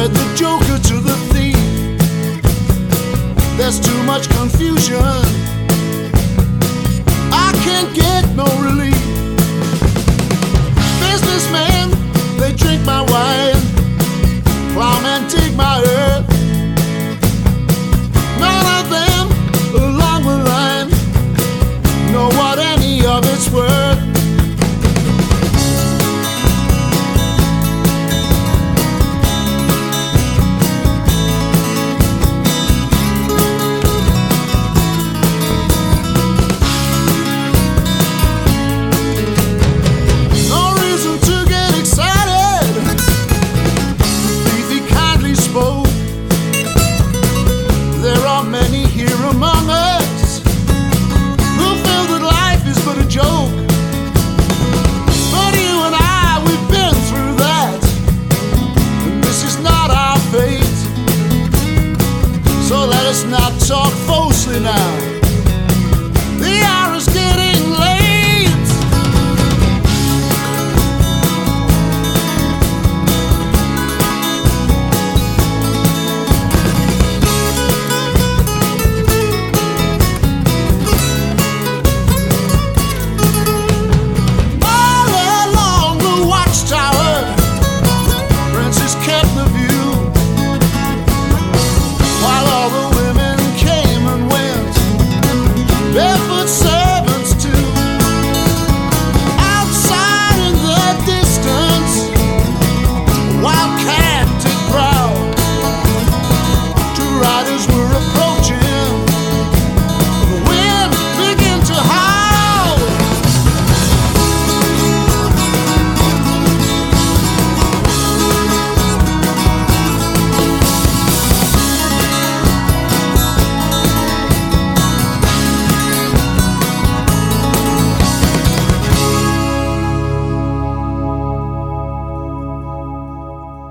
said the joker to the thief. There's too much confusion. I can't get no relief. Businessmen, they drink my wine. Plowmen take my earth. Let's not talk falsely now.